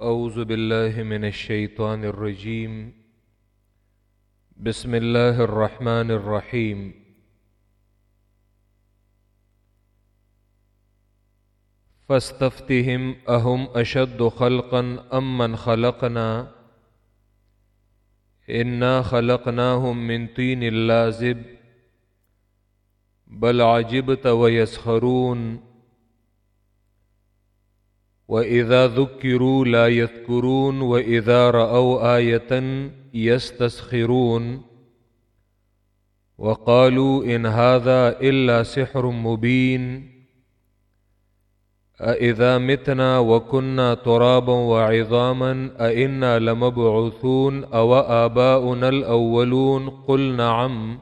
اعوذ باللہ من الشیطان الرجیم۔ بسم اللہ الرحمن الرحیم۔ فاستفتهم اهم اشد خلقا ام من خلقنا۔ انا خلقناهم من طین لازب۔ بل عجبت ويسخرون وَإِذَا ذُكِّرُوا لَا يَذْكُرُونَ وَإِذَا رَأَوْا آيَةً يَسْتَسْخِرُونَ وَقَالُوا إِنْ هَذَا إِلَّا سِحْرٌ مُبِينٌ أَإِذَا مِتْنَا وَكُنَّا تُرَابًا وَعِظَامًا أَإِنَّا لَمَبْعُوثُونَ أَوَ آبَاؤُنَا الْأَوَّلُونَ قُلْ نَعَمْ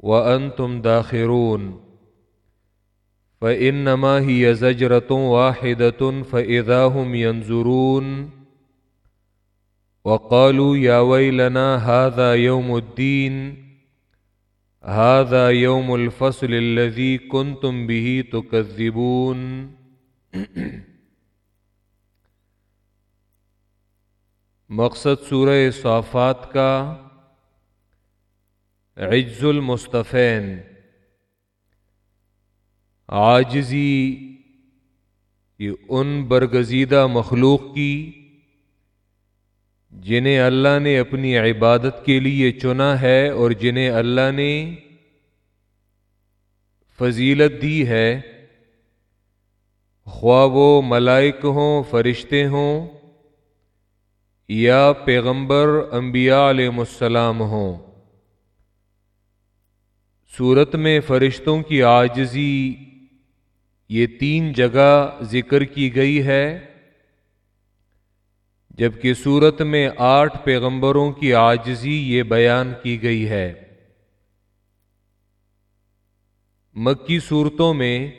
وَأَنْتُمْ دَاخِرُونَ فإنما هي زجرة واحدة فإذا هم ينظرون وقالوا يا ويلنا هذا يوم الدين هذا يوم الفصل الذي كنتم به تكذبون مقصد سورہ صافات کا عجز المصطفین آجزی یہ ان برگزیدہ مخلوق کی جنہیں اللہ نے اپنی عبادت کے لیے چنا ہے اور جنہیں اللہ نے فضیلت دی ہے خواب و ملائک ہوں، فرشتے ہوں یا پیغمبر انبیاء علیہ السلام ہوں۔ صورت میں فرشتوں کی آجزی یہ تین جگہ ذکر کی گئی ہے، جبکہ صورت میں آٹھ پیغمبروں کی آجزی یہ بیان کی گئی ہے۔ مکی صورتوں میں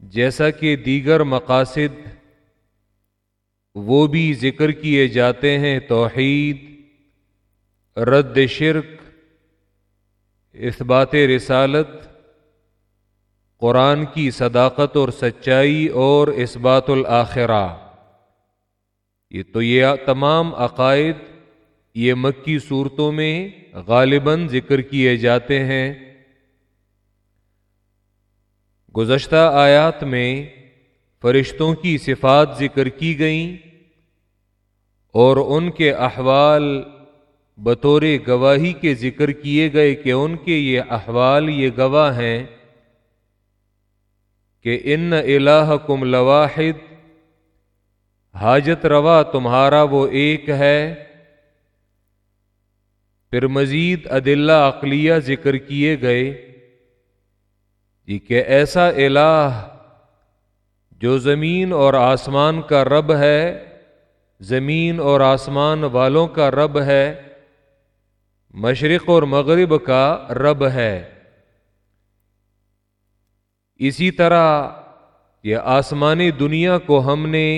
جیسا کہ دیگر مقاصد وہ بھی ذکر کیے جاتے ہیں، توحید، رد شرک، اثبات رسالت قرآن کی صداقت اور سچائی اور اس بات الآخرہ۔ یہ تو یہ تمام عقائد، یہ مکی صورتوں میں غالباً ذکر کیے جاتے ہیں۔ گزشتہ آیات میں فرشتوں کی صفات ذکر کی گئیں اور ان کے احوال بطور گواہی کے ذکر کیے گئے کہ ان کے یہ احوال، یہ گواہ ہیں۔ کہ ان الہ کم لواحد، حاجت روا تمہارا وہ ایک ہے۔ پھر مزید عدلہ عقلیہ ذکر کیے گئے جی کہ ایسا الہ جو زمین اور آسمان کا رب ہے، زمین اور آسمان والوں کا رب ہے، مشرق اور مغرب کا رب ہے۔ اسی طرح یہ آسمانی دنیا کو ہم نے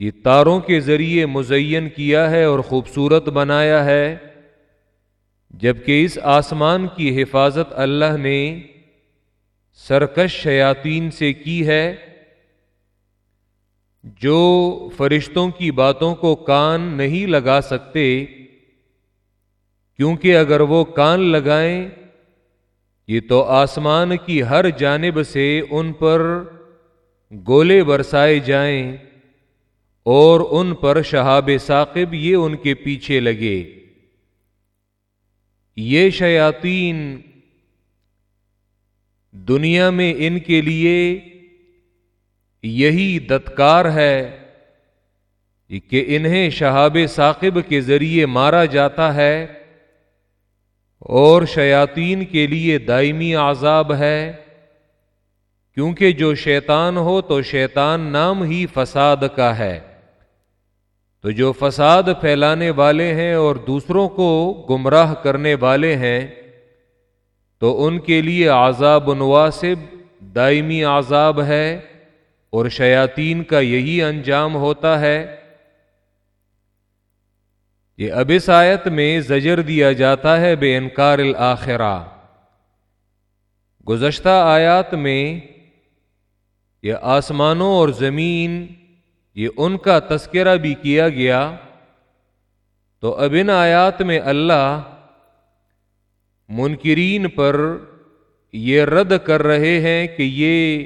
یہ تاروں کے ذریعے مزین کیا ہے اور خوبصورت بنایا ہے، جبکہ اس آسمان کی حفاظت اللہ نے سرکش شیاطین سے کی ہے، جو فرشتوں کی باتوں کو کان نہیں لگا سکتے، کیونکہ اگر وہ کان لگائیں یہ تو آسمان کی ہر جانب سے ان پر گولے برسائے جائیں اور ان پر شہاب ثاقب یہ ان کے پیچھے لگے۔ یہ شیاطین دنیا میں ان کے لیے یہی دتکار ہے کہ انہیں شہاب ثاقب کے ذریعے مارا جاتا ہے۔ اور شیاطین کے لیے دائمی عذاب ہے۔ کیونکہ جو شیطان ہو تو شیطان نام ہی فساد کا ہے۔ تو جو فساد پھیلانے والے ہیں اور دوسروں کو گمراہ کرنے والے ہیں، تو ان کے لیے عذاب نواسب، دائمی عذاب ہے۔ اور شیاطین کا یہی انجام ہوتا ہے یہ اب اس آیت میں زجر دیا جاتا ہے بے انکار الآخرہ گزشتہ آیات میں یہ آسمانوں اور زمین، یہ ان کا تذکرہ بھی کیا گیا۔ تو اب ان آیات میں اللہ منکرین پر یہ رد کر رہے ہیں کہ یہ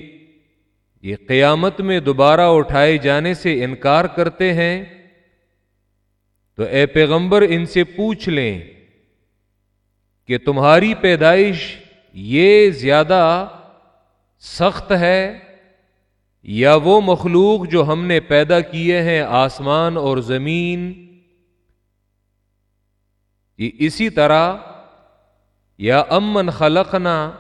یہ قیامت میں دوبارہ اٹھائے جانے سے انکار کرتے ہیں۔ تو اے پیغمبر ان سے پوچھ لیں کہ تمہاری پیدائش یہ زیادہ سخت ہے یا وہ مخلوق جو ہم نے پیدا کیے ہیں آسمان اور زمین؟ اسی طرح، یا امن خلقنا،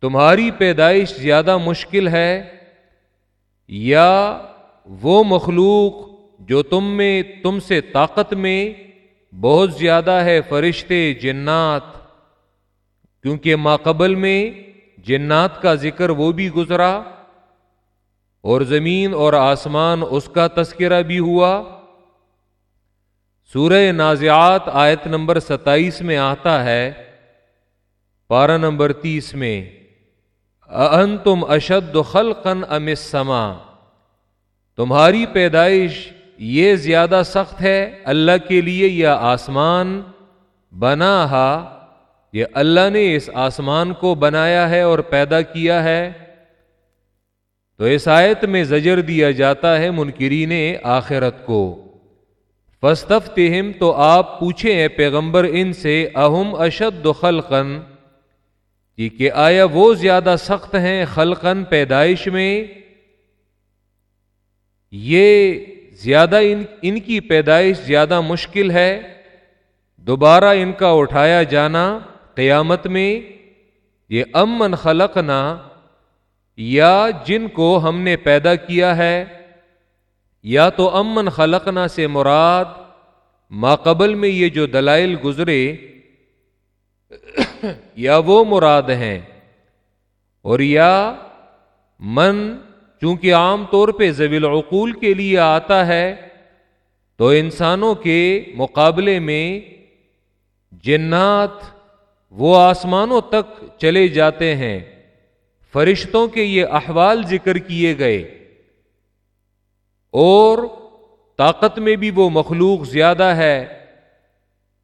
تمہاری پیدائش زیادہ مشکل ہے یا وہ مخلوق جو تم میں تم سے طاقت میں بہت زیادہ ہے فرشتے جنات۔ کیونکہ ماقبل میں جنات کا ذکر وہ بھی گزرا اور زمین اور آسمان اس کا تذکرہ بھی ہوا۔ سورہ نازعات آیت نمبر ستائیس میں آتا ہے، پارہ نمبر تیس میں ان تم اشد خلقن ام سما تمہاری پیدائش یہ زیادہ سخت ہے اللہ کے لیے یا آسمان؟ بنا ہا یہ اللہ نے اس آسمان کو بنایا ہے اور پیدا کیا ہے۔ تو اس آیت میں زجر دیا جاتا ہے منکرین آخرت کو۔ فستف تو آپ پوچھیں اے پیغمبر ان سے، اہم اشد خلقن جی کہ آیا وہ زیادہ سخت ہیں خلقن پیدائش میں؟ یہ زیادہ ان ان کی پیدائش زیادہ مشکل ہے، دوبارہ ان کا اٹھایا جانا قیامت میں، یہ امن خلقنا، یا جن کو ہم نے پیدا کیا ہے، یا تو امن خلقنا سے مراد ماقبل میں یہ جو دلائل گزرے، یا وہ مراد ہیں، اور یا من چونکہ عام طور پہ زویل العقول کے لیے آتا ہے، تو انسانوں کے مقابلے میں جنات وہ آسمانوں تک چلے جاتے ہیں۔ فرشتوں کے یہ احوال ذکر کیے گئے۔ اور طاقت میں بھی وہ مخلوق زیادہ ہے۔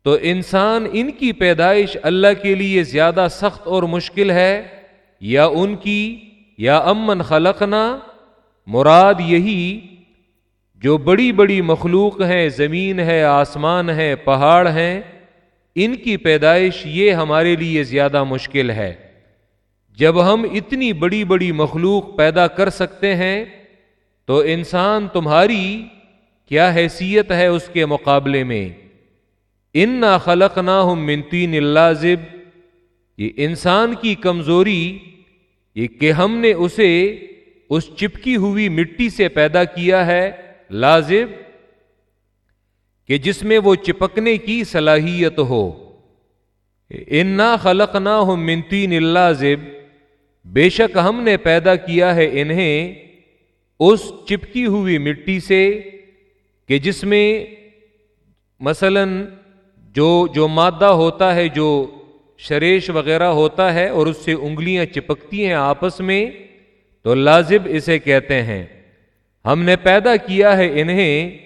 تو انسان ان کی پیدائش اللہ کے لیے زیادہ سخت اور مشکل ہے یا ان کی؟ یا امن خلقنا، مراد یہی جو بڑی بڑی مخلوق ہیں، زمین ہے، آسمان ہے، پہاڑ ہیں، ان کی پیدائش یہ ہمارے لیے زیادہ مشکل ہے۔ جب ہم اتنی بڑی بڑی مخلوق پیدا کر سکتے ہیں، تو انسان تمہاری کیا حیثیت ہے اس کے مقابلے میں؟ ان نہ خلق نہ ہوں منتی نلازب یہ انسان کی کمزوری یہ کہ ہم نے اسے اس چپکی ہوئی مٹی سے پیدا کیا ہے لازب کہ جس میں وہ چپکنے کی صلاحیت ہو۔ انا خلق نہ ہو منتی نلازب بے شک ہم نے پیدا کیا ہے انہیں اس چپکی ہوئی مٹی سے کہ جس میں مثلا جو جو مادہ ہوتا ہے جو شریش وغیرہ ہوتا ہے اور اس سے انگلیاں چپکتی ہیں آپس میں، تو لازب اسے کہتے ہیں، ہم نے پیدا کیا ہے انہیں،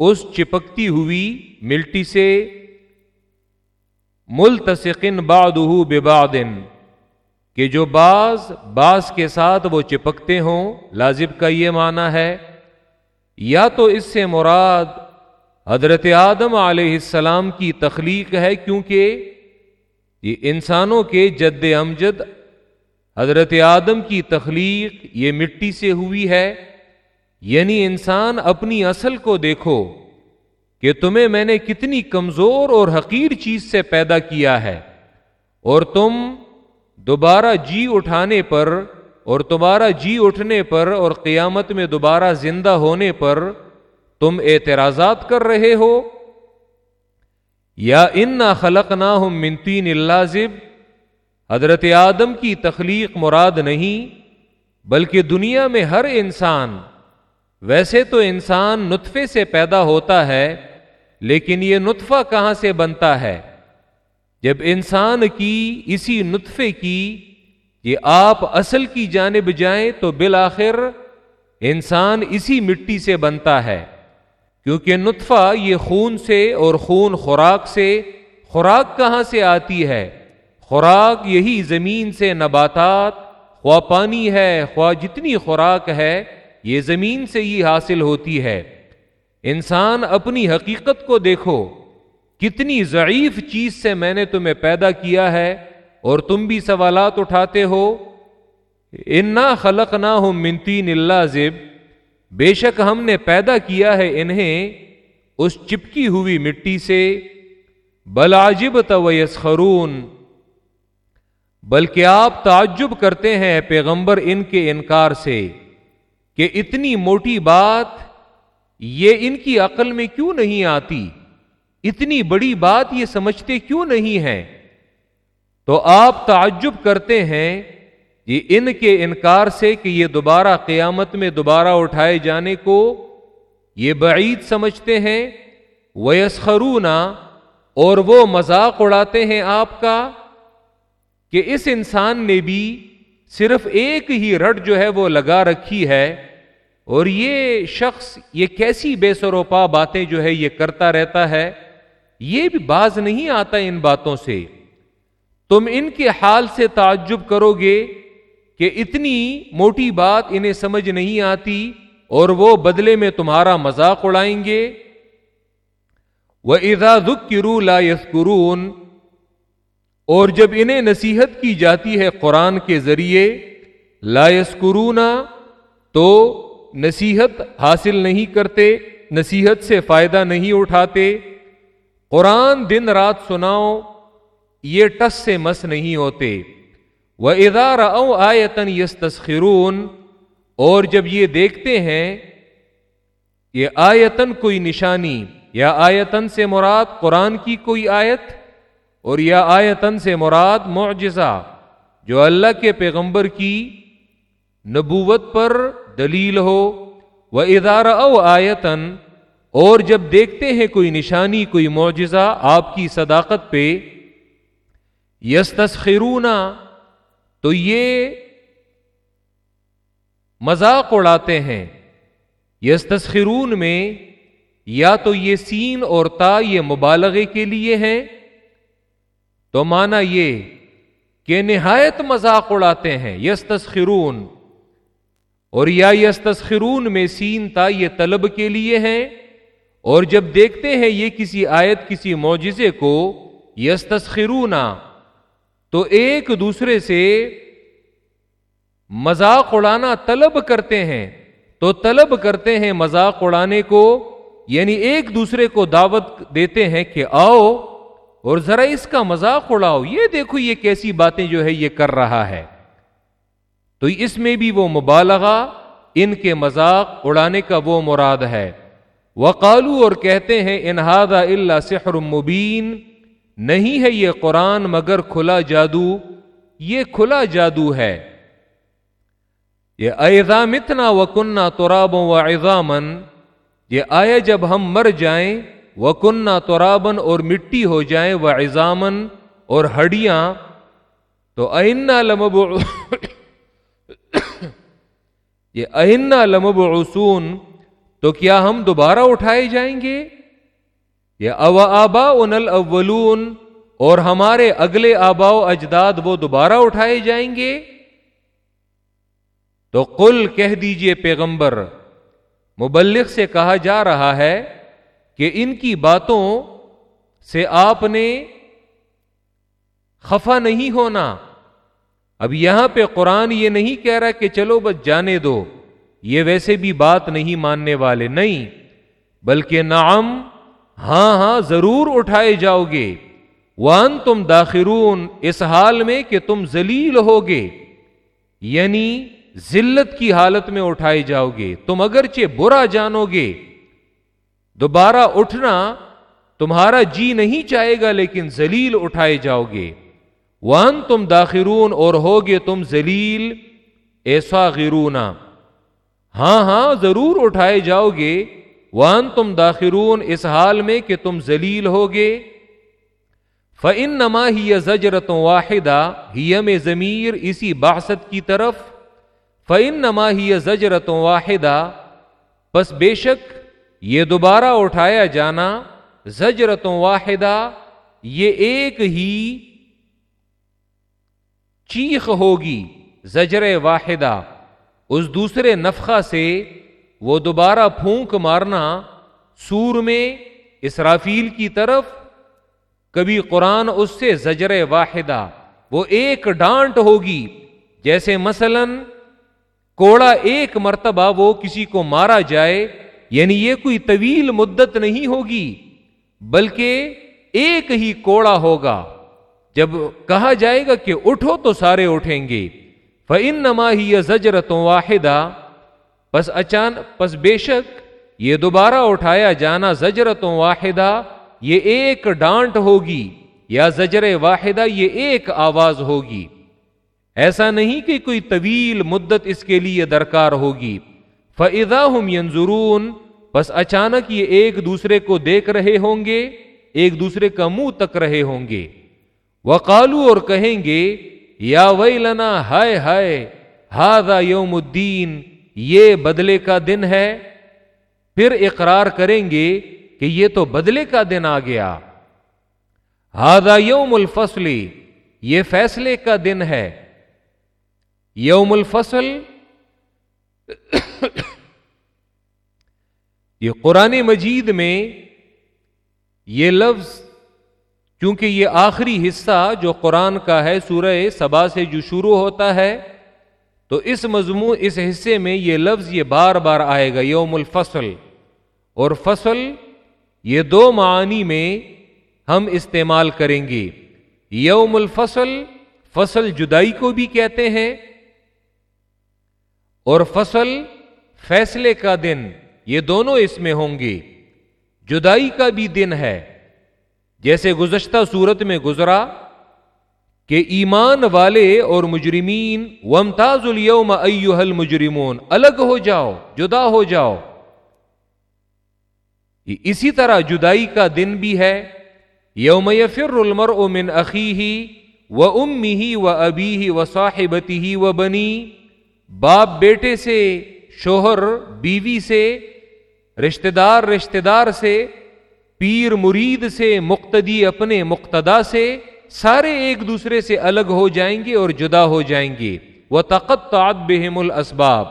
اس چپکتی ہوئی ملٹی سے، ملتصقن بادہ ببادن کہ جو بعض بعض کے ساتھ وہ چپکتے ہوں، لازب کا یہ معنی ہے۔ یا تو اس سے مراد حضرت آدم علیہ السلام کی تخلیق ہے، کیونکہ یہ انسانوں کے جد امجد حضرت آدم کی تخلیق یہ مٹی سے ہوئی ہے یعنی انسان اپنی اصل کو دیکھو کہ تمہیں میں نے کتنی کمزور اور حقیر چیز سے پیدا کیا ہے اور تم دوبارہ جی اٹھانے پر اور تمہارا جی اٹھنے پر اور قیامت میں دوبارہ زندہ ہونے پر تم اعتراضات کر رہے ہو۔ یا ان خلق نہ ہوں منتین اللازب حضرت آدم کی تخلیق مراد نہیں، بلکہ دنیا میں ہر انسان، ویسے تو انسان نطفے سے پیدا ہوتا ہے، لیکن یہ نطفہ کہاں سے بنتا ہے؟ جب انسان کی اسی نطفے کی، یہ آپ اصل کی جانب جائیں تو بالآخر انسان اسی مٹی سے بنتا ہے۔ کیونکہ نطفہ یہ خون سے اور خون خوراک سے، خوراک کہاں سے آتی ہے؟ خوراک یہی زمین سے نباتات، خواہ پانی ہے، خواہ جتنی خوراک ہے، یہ زمین سے ہی حاصل ہوتی ہے۔ انسان اپنی حقیقت کو دیکھو، کتنی ضعیف چیز سے میں نے تمہیں پیدا کیا ہے اور تم بھی سوالات اٹھاتے ہو۔ انا خلق نہ ہو منتی نلہ زب بے شک ہم نے پیدا کیا ہے انہیں اس چپکی ہوئی مٹی سے بلاجب تویس خرون بلکہ آپ تعجب کرتے ہیں پیغمبر ان کے انکار سے کہ اتنی موٹی بات یہ ان کی عقل میں کیوں نہیں آتی؟ اتنی بڑی بات یہ سمجھتے کیوں نہیں ہیں؟ تو آپ تعجب کرتے ہیں یہ ان کے انکار سے کہ یہ دوبارہ قیامت میں دوبارہ اٹھائے جانے کو یہ بعید سمجھتے ہیں ویسخرونا اور وہ مذاق اڑاتے ہیں آپ کا کہ اس انسان نے بھی صرف ایک ہی رٹ جو ہے وہ لگا رکھی ہے اور یہ شخص یہ کیسی بے سروپا باتیں جو ہے یہ کرتا رہتا ہے، یہ بھی باز نہیں آتا ان باتوں سے۔ تم ان کے حال سے تعجب کرو گے کہ اتنی موٹی بات انہیں سمجھ نہیں آتی اور وہ بدلے میں تمہارا مذاق اڑائیں گے۔ وہ ادا دکھ کرو لا یسکرون اور جب انہیں نصیحت کی جاتی ہے قرآن کے ذریعے لا یسکرونا تو نصیحت حاصل نہیں کرتے، نصیحت سے فائدہ نہیں اٹھاتے۔ قرآن دن رات سناؤ، یہ ٹس سے مس نہیں ہوتے۔ وہ ادار او آیتن یس تسخرون اور جب یہ دیکھتے ہیں، یہ آیتن کوئی نشانی، یا آیتن سے مراد قرآن کی کوئی آیت، اور یا آیتن سے مراد معجزہ، جو اللہ کے پیغمبر کی نبوت پر دلیل ہو وہ ادارہ او آیتن اور جب دیکھتے ہیں کوئی نشانی، کوئی معجزہ آپ کی صداقت پہ یس تو یہ مذاق اڑاتے ہیں۔ یس میں یا تو یہ سین اور تا یہ مبالغے کے لیے ہیں، تو مانا یہ کہ نہایت مذاق اڑاتے ہیں۔ یس تسخرون اور یا یس تسخرون میں سین تا یہ طلب کے لیے ہیں۔ اور جب دیکھتے ہیں یہ کسی آیت، کسی معجزے کو یس تسخرونا تو ایک دوسرے سے مذاق اڑانا طلب کرتے ہیں۔ تو طلب کرتے ہیں مذاق اڑانے کو یعنی ایک دوسرے کو دعوت دیتے ہیں کہ آؤ اور ذرا اس کا مذاق اڑاؤ۔ یہ دیکھو یہ کیسی باتیں جو ہے یہ کر رہا ہے۔ تو اس میں بھی وہ مبالغہ، ان کے مذاق اڑانے کا وہ مراد ہے۔ وقالو اور کہتے ہیں انہاد اللہ سحر مبین۔ نہیں ہے یہ قرآن مگر کھلا جادو، یہ کھلا جادو ہے۔ یہ ایزام اتنا و کنہ و ایزامن یہ آئے جب ہم مر جائیں وہ کنہ تورابن اور مٹی ہو جائیں وہ ایزامن اور ہڈیاں، تو اینا لمب یہ اینا لمب تو کیا ہم دوبارہ اٹھائے جائیں گے؟ یا او آبا انل اولون اور ہمارے اگلے آبا و اجداد وہ دوبارہ اٹھائے جائیں گے؟ تو قل کہہ دیجیے پیغمبر، مبلغ سے کہا جا رہا ہے کہ ان کی باتوں سے آپ نے خفا نہیں ہونا۔ اب یہاں پہ قرآن یہ نہیں کہہ رہا کہ چلو بس جانے دو، یہ ویسے بھی بات نہیں ماننے والے، نہیں، بلکہ نعم ہاں ہاں ضرور اٹھائے جاؤ گے۔ وان تم داخرون، اس حال میں کہ تم ذلیل ہوگے یعنی ذلت کی حالت میں اٹھائے جاؤ گے۔ تم اگرچہ برا جانو گے۔ دوبارہ اٹھنا تمہارا جی نہیں چاہے گا، لیکن ذلیل اٹھائے جاؤ گے۔ وان تم داخرون، اور ہوگے تم ذلیل۔ ایسا غرونا ہاں ہاں ضرور اٹھائے جاؤ گے۔ وان تم داخرون اس حال میں کہ تم ذلیل ہوگے۔ فن نما ہی زجرتوں واحدہ ہیم ضمیر اسی باست کی طرف۔ فن نما ہی زجرتوں واحدہ بس بے شک یہ دوبارہ اٹھایا جانا۔ زجرتوں واحدہ یہ ایک ہی چیخ ہوگی، زجر واحدہ۔ اس دوسرے نفخہ سے وہ دوبارہ پھونک مارنا سور میں اسرافیل کی طرف، کبھی قرآن اس سے زجر واحدہ، وہ ایک ڈانٹ ہوگی، جیسے مثلا کوڑا ایک مرتبہ وہ کسی کو مارا جائے یعنی یہ کوئی طویل مدت نہیں ہوگی، بلکہ ایک ہی کوڑا ہوگا۔ جب کہا جائے گا کہ اٹھو تو سارے اٹھیں گے۔ فن نما ہی زجرتوں واحدہ پس اچانک پس بے شک یہ دوبارہ اٹھایا جانا زجرتوں واحدہ، یہ ایک ڈانٹ ہوگی، یا زجر واحدہ یہ ایک آواز ہوگی۔ ایسا نہیں کہ کوئی طویل مدت اس کے لیے درکار ہوگی۔ فضا ہم ینظرون بس اچانک یہ ایک دوسرے کو دیکھ رہے ہوں گے، ایک دوسرے کا منہ تک رہے ہوں گے۔ وقالو اور کہیں گے، یا وئی لنا ہائے ہائے ہاضا یوم الدین یہ بدلے کا دن ہے، پھر اقرار کریں گے کہ یہ تو بدلے کا دن آ گیا۔ ہاضا یوم الفصلی یہ فیصلے کا دن ہے۔ یوم الفصل، یہ قرآن مجید میں یہ لفظ کیونکہ یہ آخری حصہ جو قرآن کا ہے، سورہ سبا سے جو شروع ہوتا ہے تو اس مضمون، اس حصے میں یہ لفظ یہ بار بار آئے گا، یوم الفصل۔ اور فصل یہ دو معانی میں ہم استعمال کریں گے۔ یوم الفصل، فصل جدائی کو بھی کہتے ہیں۔ اور فصل فیصلے کا دن، یہ دونوں اس میں ہوں گے۔ جدائی کا بھی دن ہے۔ جیسے گزشتہ صورت میں گزرا کہ ایمان والے اور مجرمین ومتاز اليوم ایوہ المجرمون، الگ ہو جاؤ، جدا ہو جاؤ۔ اسی طرح جدائی کا دن بھی ہے۔ یوم یفر المرء من اخیہ و امی و ابی و صاحبتی و بنی۔ باپ بیٹے سے، شوہر بیوی سے رشتہ دار رشتہ دار سے، پیر مرید سے، مقتدی اپنے مقتدا سے۔ سارے ایک دوسرے سے الگ ہو جائیں گے اور جدا ہو جائیں گے۔ وہ تقت بہم الاسباب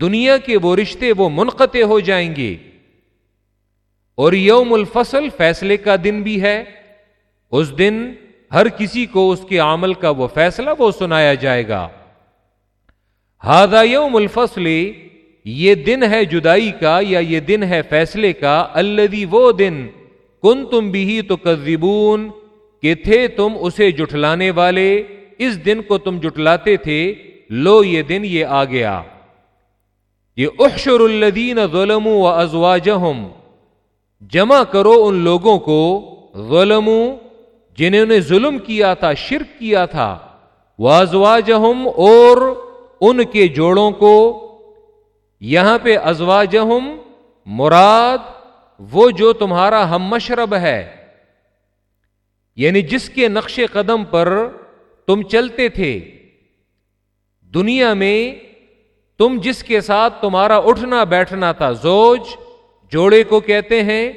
دنیا کے وہ رشتے وہ منقطع ہو جائیں گے۔ اور یوم الفصل فیصلے کا دن بھی ہے۔ اس دن ہر کسی کو اس کے عمل کا وہ فیصلہ وہ سنایا جائے گا۔ ہاضا یوم الفصل، یہ دن ہے جدائی کا یا یہ دن ہے فیصلے کا۔ اللہ وہ دن کن تم بھی تو کہ تھے تم اسے جٹلانے والے، اس دن کو تم جٹلاتے تھے، لو یہ دن یہ آ گیا۔ یہ احشر الدین ظلم و ازواج جمع کرو ان لوگوں کو ظلم جنہوں نے ظلم کیا تھا، شرک کیا تھا وہ ازواج اور ان کے جوڑوں کو۔ یہاں پہ ازواجہم مراد وہ جو تمہارا ہم مشرب ہے۔ یعنی جس کے نقش قدم پر تم چلتے تھے، دنیا میں تم جس کے ساتھ تمہارا اٹھنا بیٹھنا تھا، زوج جوڑے کو کہتے ہیں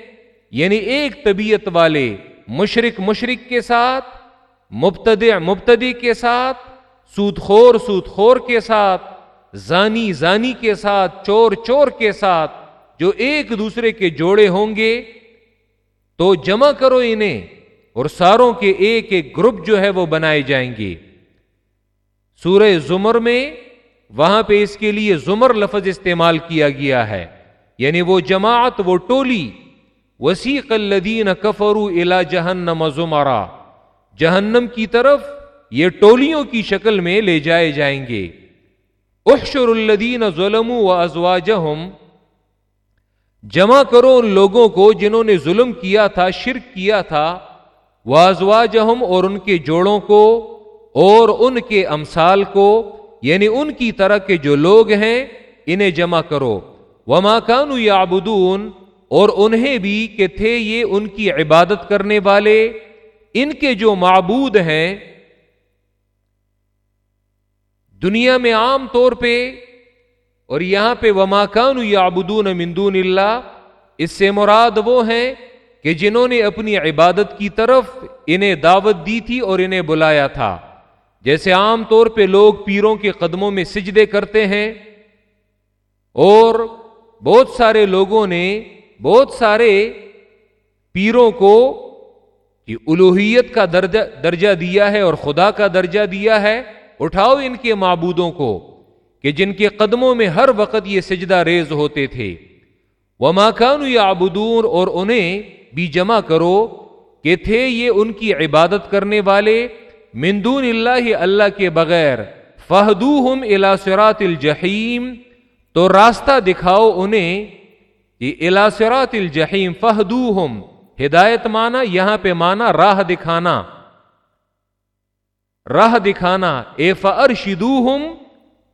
یعنی ایک طبیعت والے مشرق مشرق کے ساتھ مبتد مبتدی کے ساتھ، سود خور سود خور کے ساتھ، زانی زانی کے ساتھ، چور چور کے ساتھ جو ایک دوسرے کے جوڑے ہوں گے، تو جمع کرو انہیں۔ اور ساروں کے ایک ایک گروپ جو ہے وہ بنائے جائیں گے سورہ زمر میں وہاں پہ اس کے لیے زمر لفظ استعمال کیا گیا ہے۔ یعنی وہ جماعت، وہ ٹولی۔ وسیق الدین کفرو الا جہنم زمرا۔ جہنم کی طرف یہ ٹولیوں کی شکل میں لے جائے جائیں گے۔ احشر الدین ظلم و ازواجہم جمع کرو ان لوگوں کو جنہوں نے ظلم کیا تھا، شرک کیا تھا۔ وہ ازواجہم اور ان کے جوڑوں کو اور ان کے امثال کو یعنی ان کی طرح کے جو لوگ ہیں، انہیں جمع کرو۔ وہ ماکان یا اور انہیں بھی کہ تھے یہ ان کی عبادت کرنے والے۔ ان کے جو معبود ہیں، دنیا میں عام طور پہ، اور یہاں پہ وما کان یا ابدون مندون اللہ، اس سے مراد وہ ہیں کہ جنہوں نے اپنی عبادت کی طرف انہیں دعوت دی تھی اور انہیں بلایا تھا۔ جیسے عام طور پہ لوگ پیروں کے قدموں میں سجدے کرتے ہیں، اور بہت سارے لوگوں نے بہت سارے پیروں کو الوحیت کا درجہ درجہ دیا ہے اور خدا کا درجہ دیا ہے، اٹھاؤ ان کے معبودوں کو کہ جن کے قدموں میں ہر وقت یہ سجدہ ریز ہوتے تھے۔ وہ ماکان یا اور انہیں بھی جمع کرو کہ تھے یہ ان کی عبادت کرنے والے مندون اللہ اللہ کے بغیر۔ فہدو ہم الاسرات الجحیم۔ تو راستہ دکھاؤ انہیں یہ الاسرات الجحیم فہدو ہم ہدایت مانا، یہاں پہ مانا راہ دکھانا۔ راہ دکھانا، اے فر ہم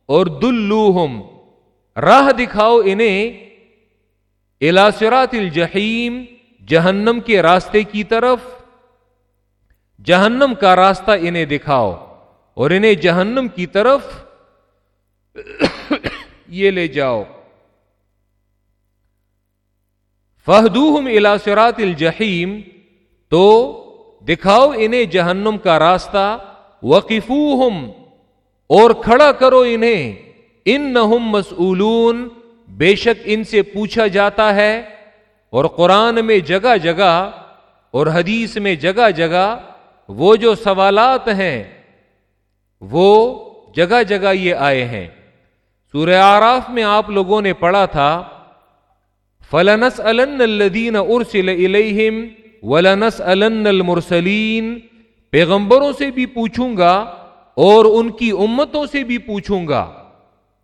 اور دلوہم۔ راہ دکھاؤ انہیں الاسرات الجحیم۔ جہنم کے راستے کی طرف، جہنم کا راستہ انہیں دکھاؤ اور انہیں جہنم کی طرف یہ لے جاؤ۔ فہدوہم الاسرات الجحیم تو دکھاؤ انہیں جہنم کا راستہ۔ وقفوہم اور کھڑا کرو انہیں۔ ان نہ مسئولون۔ بے شک ان سے پوچھا جاتا ہے اور قرآن میں جگہ جگہ اور حدیث میں جگہ جگہ وہ جو سوالات ہیں، وہ جگہ جگہ یہ آئے ہیں۔ سورہ آراف میں آپ لوگوں نے پڑھا تھا فلنس الدین ارسل الہم ولنس المرسلین پیغمبروں سے بھی پوچھوں گا اور ان کی امتوں سے بھی پوچھوں گا۔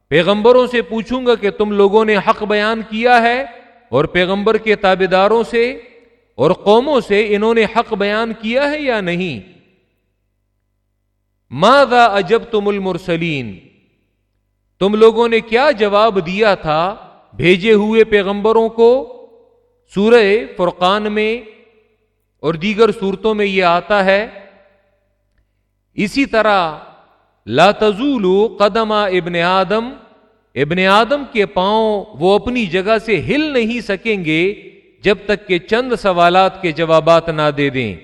پیغمبروں سے پوچھوں گا کہ تم لوگوں نے حق بیان کیا ہے اور پیغمبر کے تابے داروں سے اور قوموں سے انہوں نے حق بیان کیا ہے یا نہیں؟ ماں اجب تم المرسلین؟ تم لوگوں نے کیا جواب دیا تھا بھیجے ہوئے پیغمبروں کو؟ سورہ فرقان میں اور دیگر صورتوں میں یہ آتا ہے، اسی طرح لا تزول قدم ابن آدم ابن آدم کے پاؤں وہ اپنی جگہ سے ہل نہیں سکیں گے جب تک کہ چند سوالات کے جوابات نہ دے دیں۔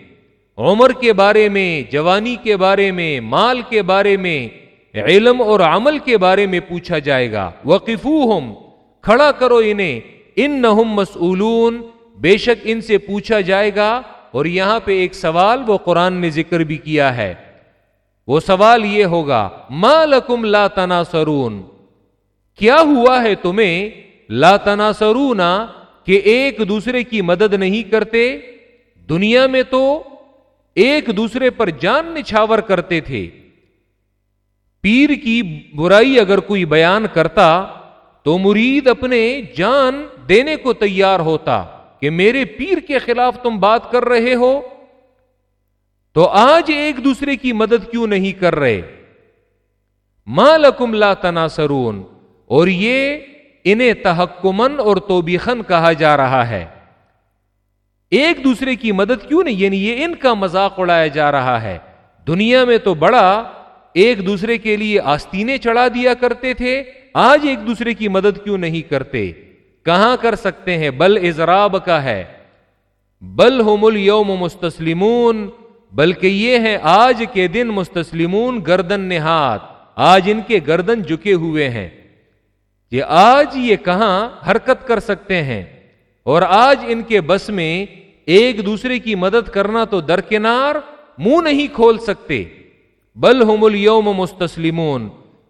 عمر کے بارے میں، جوانی کے بارے میں، مال کے بارے میں، علم اور عمل کے بارے میں پوچھا جائے گا۔ وقف کھڑا کرو انہیں۔ ان نہ مسئولون، بے شک ان سے پوچھا جائے گا۔ اور یہاں پہ ایک سوال وہ قرآن نے ذکر بھی کیا ہے۔ وہ سوال یہ ہوگا، ما لکم لا تناسرون کیا ہوا ہے تمہیں لا تناسرون کہ ایک دوسرے کی مدد نہیں کرتے؟ دنیا میں تو ایک دوسرے پر جان نچھاور کرتے تھے۔ پیر کی برائی اگر کوئی بیان کرتا تو مرید اپنے جان دینے کو تیار ہوتا کہ میرے پیر کے خلاف تم بات کر رہے ہو۔ تو آج ایک دوسرے کی مدد کیوں نہیں کر رہے؟ مالکم لا تناسرون اور یہ انہیں تحکمن اور توبیخن کہا جا رہا ہے۔ ایک دوسرے کی مدد کیوں نہیں؟ یعنی یہ ان کا مذاق اڑایا جا رہا ہے۔ دنیا میں تو بڑا ایک دوسرے کے لیے آستینے چڑھا دیا کرتے تھے، آج ایک دوسرے کی مدد کیوں نہیں کرتے؟ کہاں کر سکتے ہیں؟ بل ازراب کا ہے۔ بل ہوم الوم مستسلمون، بلکہ یہ ہے آج کے دن مستسلمون گردن نہاد۔ آج ان کے گردن جکے ہوئے ہیں۔ یہ آج یہ کہاں حرکت کر سکتے ہیں اور آج ان کے بس میں ایک دوسرے کی مدد کرنا تو درکنار منہ نہیں کھول سکتے۔ بل ہوم الوم مستسلمون،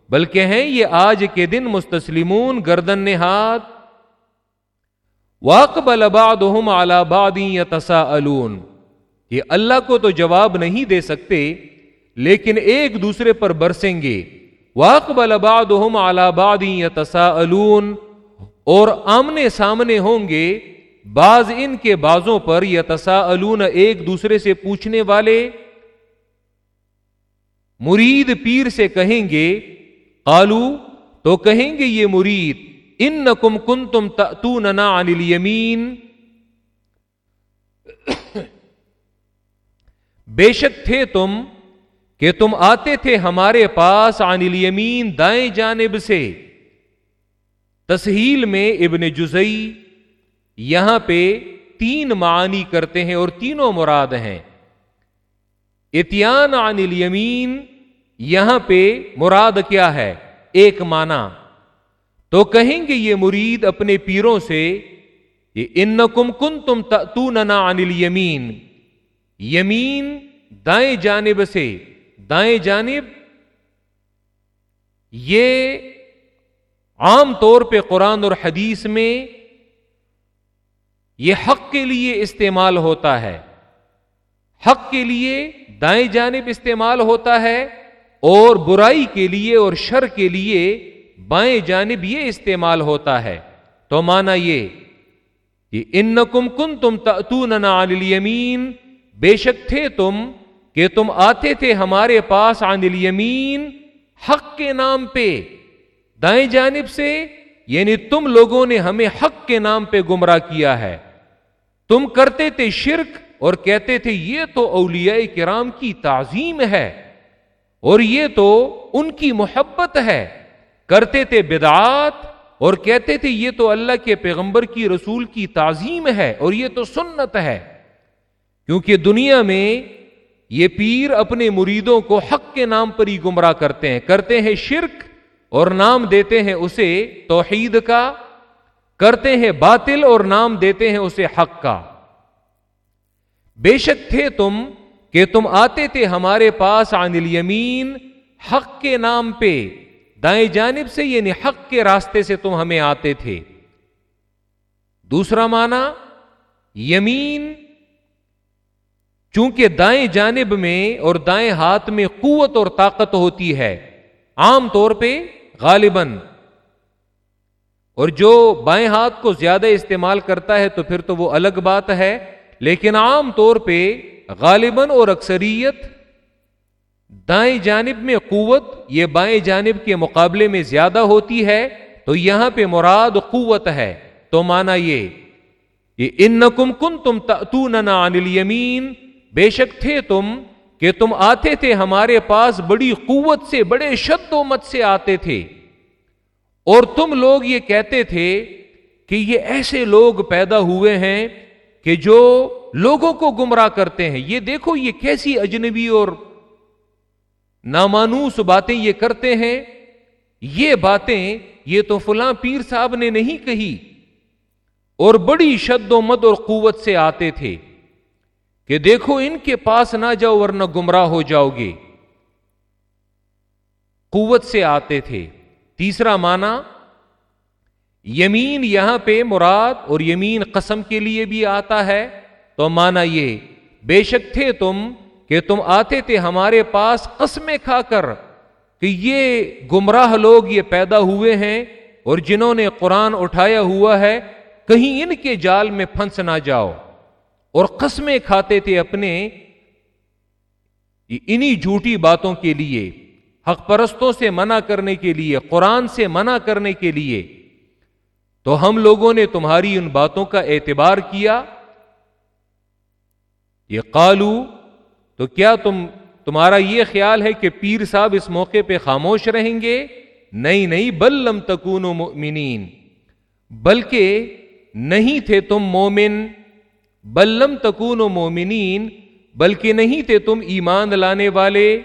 بلکہ ہیں یہ آج کے دن مستسلمون گردن نہاد۔ واقبل بعضهم على بعض يتساءلون۔ یہ اللہ کو تو جواب نہیں دے سکتے، لیکن ایک دوسرے پر برسیں گے۔ واقبل بعضهم على بعض يتساءلون اور آمنے سامنے ہوں گے، بعض ان کے بازوں پر یتساءلون ایک دوسرے سے پوچھنے والے۔ مرید پیر سے کہیں گے، قالو، تو کہیں گے یہ مرید ان کم کن تم تو ننا بے شک تھے تم کہ تم آتے تھے ہمارے پاس عن الیمین دائیں جانب سے۔ تسہیل میں ابن جزئی یہاں پہ تین معانی کرتے ہیں اور تینوں مراد ہیں۔ اتیان عن الیمین یہاں پہ مراد کیا ہے؟ ایک معنی۔ تو کہیں گے یہ مرید اپنے پیروں سے ان کم کن تم تو ننا انل یمین یمین دائیں جانب سے۔ دائیں جانب، یہ عام طور پہ قرآن اور حدیث میں یہ حق کے لیے استعمال ہوتا ہے۔ حق کے لیے دائیں جانب استعمال ہوتا ہے اور برائی کے لیے اور شر کے لیے بائیں جانب یہ استعمال ہوتا ہے۔ تو مانا یہ کہ ان کم کن تم الیمین، بے شک تھے تم کہ تم آتے تھے ہمارے پاس عن الیمین، حق کے نام پہ۔ دائیں جانب سے یعنی تم لوگوں نے ہمیں حق کے نام پہ گمراہ کیا ہے۔ تم کرتے تھے شرک اور کہتے تھے، یہ تو اولیاء کرام کی تعظیم ہے۔ اور یہ تو ان کی محبت ہے۔ کرتے تھے بدعات اور کہتے تھے، یہ تو اللہ کے پیغمبر کی رسول کی تعظیم ہے اور یہ تو سنت ہے۔ کیونکہ دنیا میں یہ پیر اپنے مریدوں کو حق کے نام پر ہی گمراہ کرتے ہیں کرتے ہیں شرک اور نام دیتے ہیں اسے توحید کا، کرتے ہیں باطل اور نام دیتے ہیں اسے حق کا۔ بے شک تھے تم کہ تم آتے تھے ہمارے پاس عن الیمین حق کے نام پہ۔ دائیں جانب سے یعنی حق کے راستے سے تم ہمیں آتے تھے۔ دوسرا معنی، یمین چونکہ دائیں جانب میں اور دائیں ہاتھ میں قوت اور طاقت ہوتی ہے، عام طور پہ غالباً۔ اور جو بائیں ہاتھ کو زیادہ استعمال کرتا ہے تو پھر تو وہ الگ بات ہے، لیکن عام طور پہ غالباً اور اکثریت دائیں جانب میں قوت، یہ بائیں جانب کے مقابلے میں زیادہ ہوتی ہے، تو یہاں پہ مراد قوت ہے۔ تو مانا یہ ان کم کن تم الیمین بے شک تھے تم کہ تم آتے تھے ہمارے پاس بڑی قوت سے، بڑے شد و مت سے آتے تھے۔ اور تم لوگ یہ کہتے تھے کہ یہ ایسے لوگ پیدا ہوئے ہیں کہ جو لوگوں کو گمراہ کرتے ہیں۔ یہ دیکھو، یہ کیسی اجنبی اور نامانوس باتیں یہ کرتے ہیں۔ یہ باتیں یہ تو فلاں پیر صاحب نے نہیں کہی۔ اور بڑی شد و مد اور قوت سے آتے تھے۔ کہ دیکھو ان کے پاس نہ جاؤ ورنہ گمراہ ہو جاؤ گے۔ قوت سے آتے تھے۔ تیسرا معنی، یمین یہاں پہ مراد اور یمین قسم کے لیے بھی آتا ہے۔ تو مانا یہ، بے شک تھے تم کہ تم آتے تھے ہمارے پاس قسمیں کھا کر کہ یہ گمراہ لوگ یہ پیدا ہوئے ہیں اور جنہوں نے قرآن اٹھایا ہوا ہے، کہیں ان کے جال میں پھنس نہ جاؤ۔ اور قسمیں کھاتے تھے اپنے انہی جھوٹی باتوں کے لیے، حق پرستوں سے منع کرنے کے لیے، قرآن سے منع کرنے کے لیے۔ تو ہم لوگوں نے تمہاری ان باتوں کا اعتبار کیا۔ یہ قالو، تو کیا تم، تمہارا یہ خیال ہے کہ پیر صاحب اس موقع پہ خاموش رہیں گے؟ نہیں نہیں، بل لم تکون مؤمنین۔ بلکہ نہیں تھے تم مومن۔ بلم تکون مومنین، بلکہ نہیں تھے تم ایمان لانے والے۔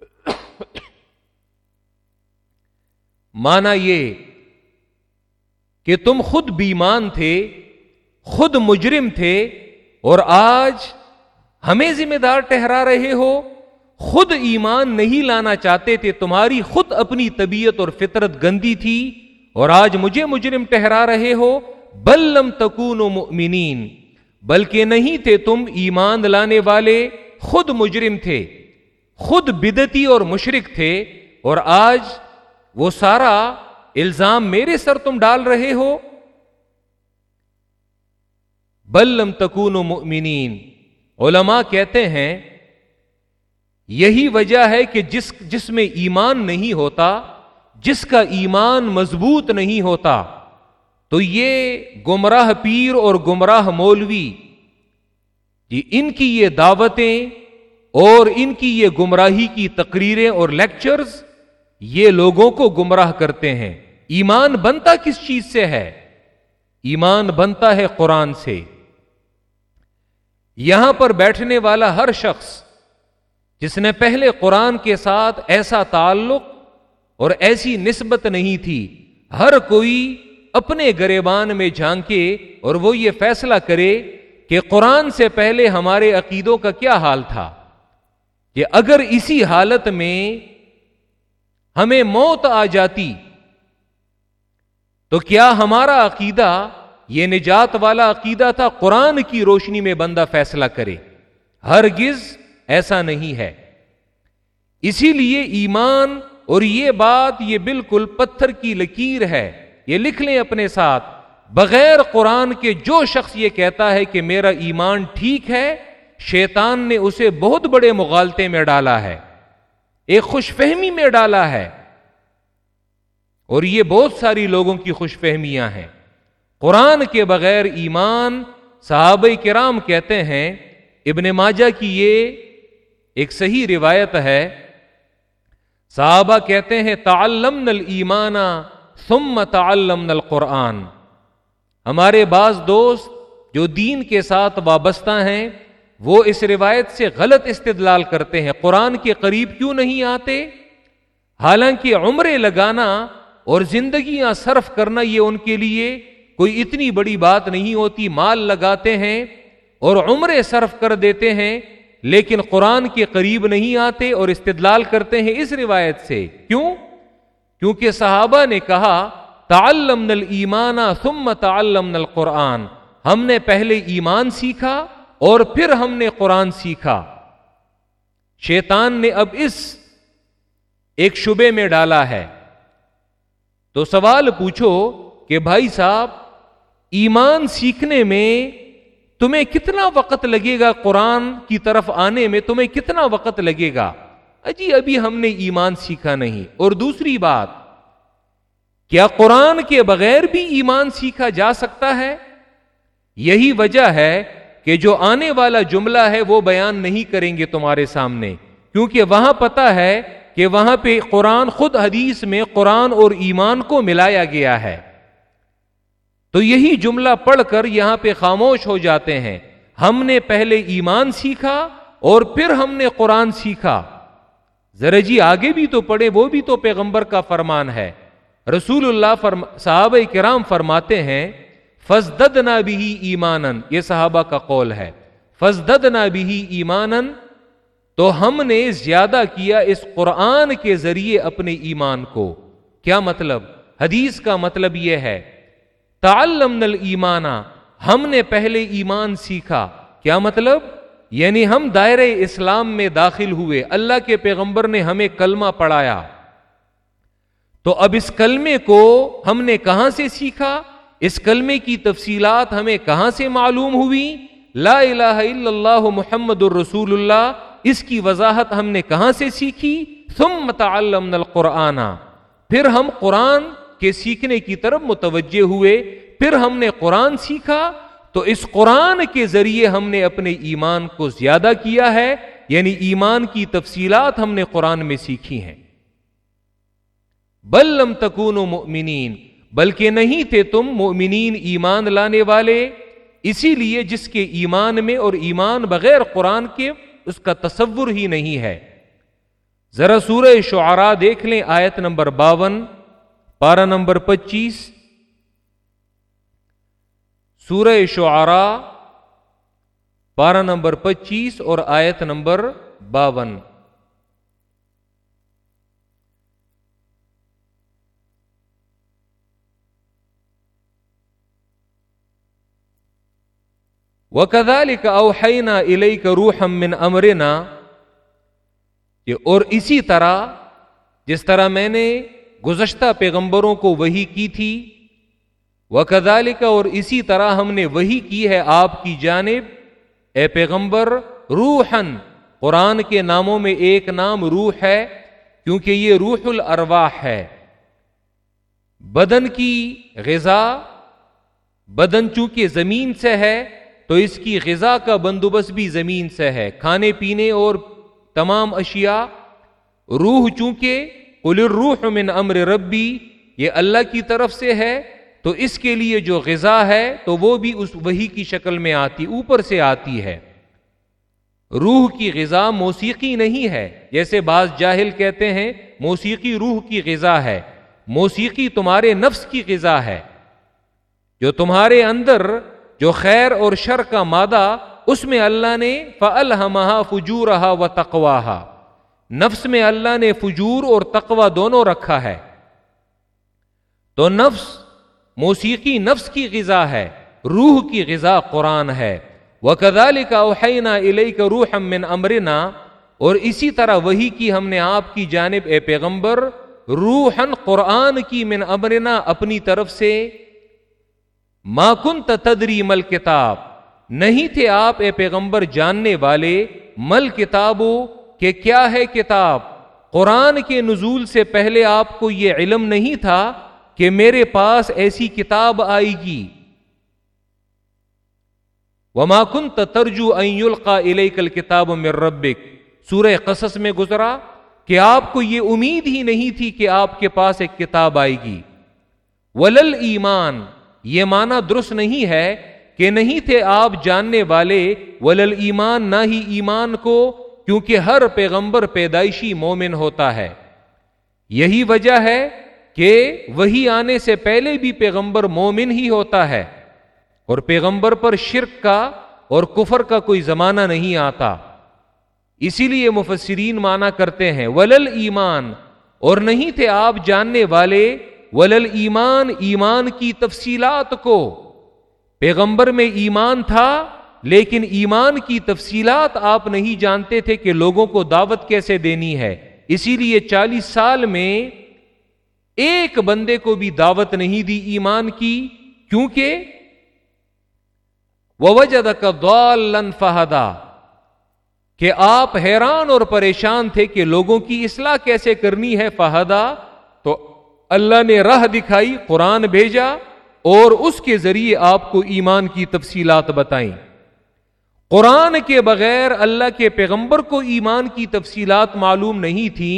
مانا یہ کہ تم خود بیمان تھے، خود مجرم تھے، اور آج ہمیں ذمہ دار ٹہرا رہے ہو۔ خود ایمان نہیں لانا چاہتے تھے، تمہاری خود اپنی طبیعت اور فطرت گندی تھی، اور آج مجھے مجرم ٹہرا رہے ہو۔ بلم تکون مؤمنین، بلکہ نہیں تھے تم ایمان لانے والے، خود مجرم تھے، خود بدتی اور مشرق تھے، اور آج وہ سارا الزام میرے سر تم ڈال رہے ہو۔ بلم تکون مؤمنین، علماء کہتے ہیں، یہی وجہ ہے کہ جس جس میں ایمان نہیں ہوتا، جس کا ایمان مضبوط نہیں ہوتا تو یہ گمراہ پیر اور گمراہ مولوی جی ان کی یہ دعوتیں اور ان کی یہ گمراہی کی تقریریں اور لیکچرز یہ لوگوں کو گمراہ کرتے ہیں۔ ایمان بنتا کس چیز سے ہے؟ ایمان بنتا ہے قرآن سے۔ یہاں پر بیٹھنے والا ہر شخص جس نے پہلے قرآن کے ساتھ ایسا تعلق اور ایسی نسبت نہیں تھی، ہر کوئی اپنے گریبان میں جھانکے اور وہ یہ فیصلہ کرے کہ قرآن سے پہلے ہمارے عقیدوں کا کیا حال تھا کہ اگر اسی حالت میں ہمیں موت آ جاتی تو کیا ہمارا عقیدہ، یہ نجات والا عقیدہ تھا قرآن کی روشنی میں بندہ فیصلہ کرے؟ ہرگز ایسا نہیں ہے۔ اسی لیے ایمان اور یہ بات یہ بالکل پتھر کی لکیر ہے۔ یہ لکھ لیں اپنے ساتھ، بغیر قرآن کے جو شخص یہ کہتا ہے کہ میرا ایمان ٹھیک ہے، شیطان نے اسے بہت بڑے مغالطے میں ڈالا ہے، ایک خوش فہمی میں ڈالا ہے، اور یہ بہت ساری لوگوں کی خوش فہمیاں ہیں۔ قرآن کے بغیر ایمان صحابہ کرام کہتے ہیں، ابن ماجہ کی یہ ایک صحیح روایت ہے۔ صحابہ کہتے ہیں تعلم نل ایمانا ثم تعلم نل قرآن ہمارے بعض دوست جو دین کے ساتھ وابستہ ہیں، وہ اس روایت سے غلط استدلال کرتے ہیں۔ قرآن کے قریب کیوں نہیں آتے؟ حالانکہ عمرے لگانا اور زندگیاں صرف کرنا یہ ان کے لیے کوئی اتنی بڑی بات نہیں ہوتی۔ مال لگاتے ہیں اور عمرے صرف کر دیتے ہیں، لیکن قرآن کے قریب نہیں آتے اور استدلال کرتے ہیں اس روایت سے۔ کیوں؟ کیونکہ صحابہ نے کہا تعلم نل ایمانا ثم تعلم نل قرآن ہم نے پہلے ایمان سیکھا اور پھر ہم نے قرآن سیکھا۔ شیطان نے اب اس ایک شبے میں ڈالا ہے۔ تو سوال پوچھو کہ بھائی صاحب، ایمان سیکھنے میں تمہیں کتنا وقت لگے گا قرآن کی طرف آنے میں؟ تمہیں کتنا وقت لگے گا؟ اجی ابھی ہم نے ایمان سیکھا نہیں۔ اور دوسری بات، کیا قرآن کے بغیر بھی ایمان سیکھا جا سکتا ہے؟ یہی وجہ ہے کہ جو آنے والا جملہ ہے وہ بیان نہیں کریں گے تمہارے سامنے، کیونکہ وہاں پتا ہے کہ وہاں پہ قرآن خود حدیث میں قرآن اور ایمان کو ملایا گیا ہے۔ تو یہی جملہ پڑھ کر یہاں پہ خاموش ہو جاتے ہیں۔ ہم نے پہلے ایمان سیکھا اور پھر ہم نے قرآن سیکھا۔ ذرا جی آگے بھی تو پڑھے وہ بھی تو پیغمبر کا فرمان ہے۔ رسول اللہ فرم، صحابہ کرام فرماتے ہیں فزدد نہ بھی ایمانن یہ صحابہ کا قول ہے۔ فزدد نہ بھی ایمانن تو ہم نے زیادہ کیا اس قرآن کے ذریعے اپنے ایمان کو۔ کیا مطلب؟ حدیث کا مطلب یہ ہے تعلم نل ایمانا ہم نے پہلے ایمان سیکھا۔ کیا مطلب؟ یعنی ہم دائرے اسلام میں داخل ہوئے، اللہ کے پیغمبر نے ہمیں کلمہ پڑھایا۔ تو اب اس کلمے کو ہم نے کہاں سے سیکھا؟ اس کلمے کی تفصیلات ہمیں کہاں سے معلوم ہوئی؟ لا الہ الا اللہ محمد الرسول اللہ اس کی وضاحت ہم نے کہاں سے سیکھی؟ ثم تعلمنا القرآن۔ پھر ہم قرآن کے سیکھنے کی طرف متوجہ ہوئے، پھر ہم نے قرآن سیکھا۔ تو اس قرآن کے ذریعے ہم نے اپنے ایمان کو زیادہ کیا ہے یعنی ایمان کی تفصیلات ہم نے قرآن میں سیکھی ہیں۔ بل لم تکون مؤمنین، بلکہ نہیں تھے تم مؤمنین ایمان لانے والے، اسی لیے جس کے ایمان میں اور ایمان بغیر قرآن کے اس کا تصور ہی نہیں ہے۔ ذرا سورہ شعراء دیکھ لیں، آیت نمبر باون پارا نمبر پچیس سورہ شعراء پارا نمبر پچیس اور آیت نمبر باون۔ وَكَذَلِكَ أَوْحَيْنَا إِلَيْكَ رُوحًا مِّنْ أَمْرِنَا اور اسی طرح جس طرح میں نے گزشتہ پیغمبروں کو وہی کی تھی وَكَذَلِكَ اور اسی طرح ہم نے وہی کی ہے آپ کی جانب۔ اے پیغمبر روحن قرآن کے ناموں میں ایک نام روح ہے، کیونکہ یہ روح الارواح ہے۔ بدن کی غذا، بدن چونکہ زمین سے ہے، تو اس کی غذا کا بندوبست بھی زمین سے ہے۔ کھانے پینے اور تمام اشیاء۔ روح چونکہ قل الروح من امر ربی، یہ اللہ کی طرف سے ہے۔ تو اس کے لیے جو غذا ہے تو وہ بھی اس وہی کی شکل میں آتی، اوپر سے آتی ہے۔ روح کی غذا موسیقی نہیں ہے۔ جیسے بعض جاہل کہتے ہیں، موسیقی روح کی غذا ہے۔ موسیقی تمہارے نفس کی غذا ہے۔ جو تمہارے اندر جو خیر اور شر کا مادہ، اس میں اللہ نے فلحمہ فجور و تقواہ نفس میں اللہ نے فجور اور تقوا دونوں رکھا ہے۔ تو نفس موسیقی نفس کی غذا ہے، روح کی غذا قرآن ہے۔ وہ کدال کا اوہینا علیہ کا روح من امرنا اور اسی طرح وہی کی ہم نے آپ کی جانب، اے پیغمبر روحن قرآن کی من امرنا اپنی طرف سے۔ ماکن تدری مل کتاب۔ نہیں تھے آپ، اے پیغمبر، جاننے والے مل کتابوں کہ کیا ہے کتاب۔ قرآن کے نزول سے پہلے آپ کو یہ علم نہیں تھا کہ میرے پاس ایسی کتاب آئے گی۔ وما كنت ترجو ان يلقى اليك الكتاب من ربك۔ سورہ قصص میں گزرا کہ آپ کو یہ امید ہی نہیں تھی کہ آپ کے پاس ایک کتاب آئے گی۔ ولل ایمان یہ معنی درست نہیں ہے کہ نہیں تھے آپ جاننے والے۔ ولل ایمان نہ ہی ایمان کو، کیونکہ ہر پیغمبر پیدائشی مومن ہوتا ہے۔ یہی وجہ ہے کہ وہی آنے سے پہلے بھی پیغمبر مومن ہی ہوتا ہے اور پیغمبر پر شرک کا اور کفر کا کوئی زمانہ نہیں آتا۔ اسی لیے مفسرین مانا کرتے ہیں ولل ایمان اور نہیں تھے آپ جاننے والے ولل ایمان ایمان کی تفصیلات کو۔ پیغمبر میں ایمان تھا، لیکن ایمان کی تفصیلات آپ نہیں جانتے تھے کہ لوگوں کو دعوت کیسے دینی ہے۔ اسی لیے چالیس سال میں ایک بندے کو بھی دعوت نہیں دی ایمان کی، کیونکہ وجد کا فہدا کہ آپ حیران اور پریشان تھے کہ لوگوں کی اصلاح کیسے کرنی ہے فہدا تو اللہ نے راہ دکھائی، قرآن بھیجا اور اس کے ذریعے آپ کو ایمان کی تفصیلات بتائیں۔ قرآن کے بغیر اللہ کے پیغمبر کو ایمان کی تفصیلات معلوم نہیں تھی